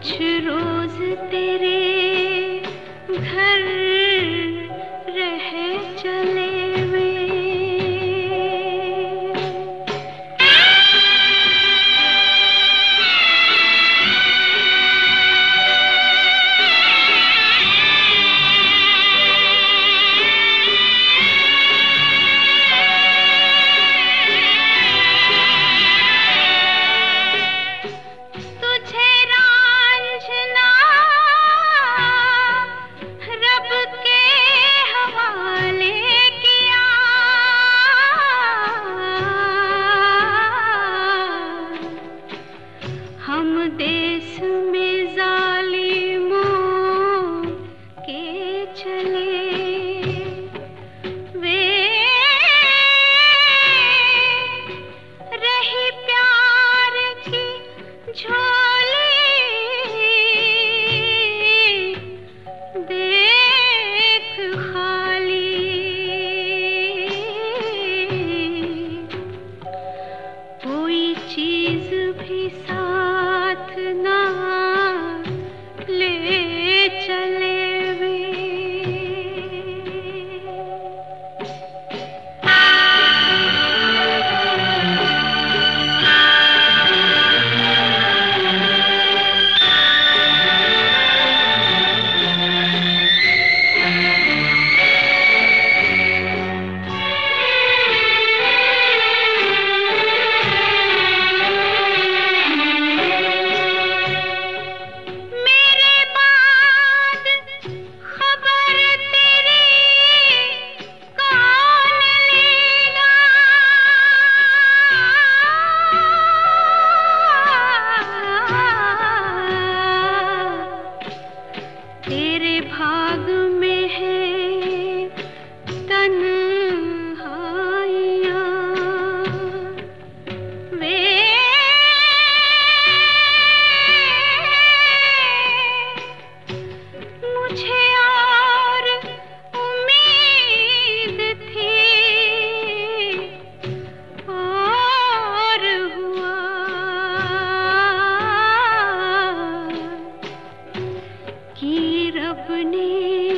कुछ रोज तेरे घर समझा की रब ने